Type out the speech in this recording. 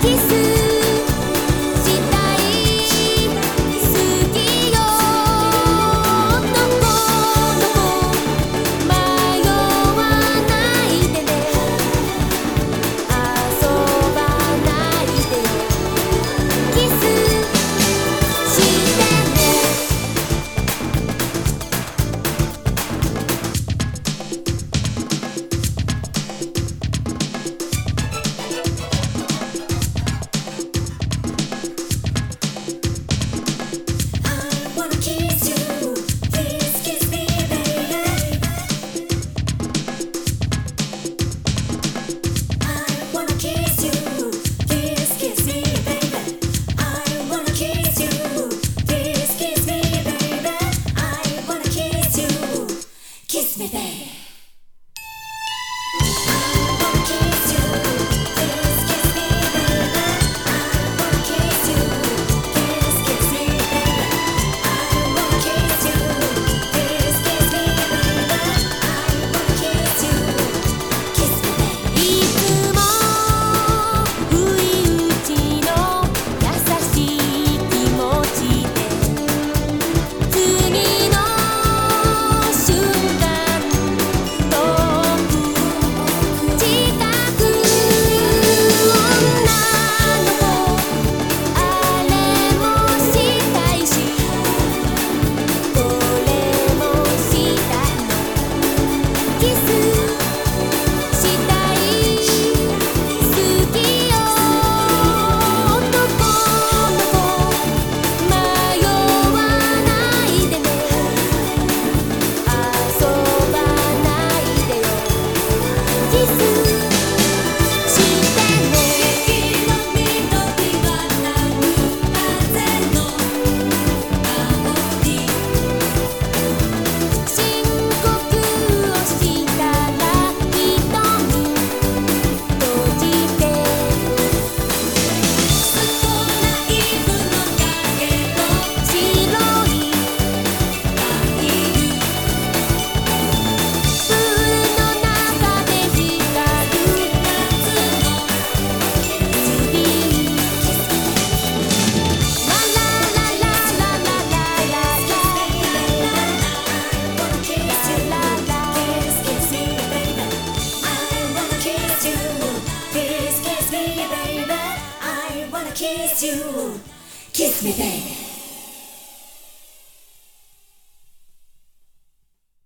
kiss kiss you. Kiss me, baby.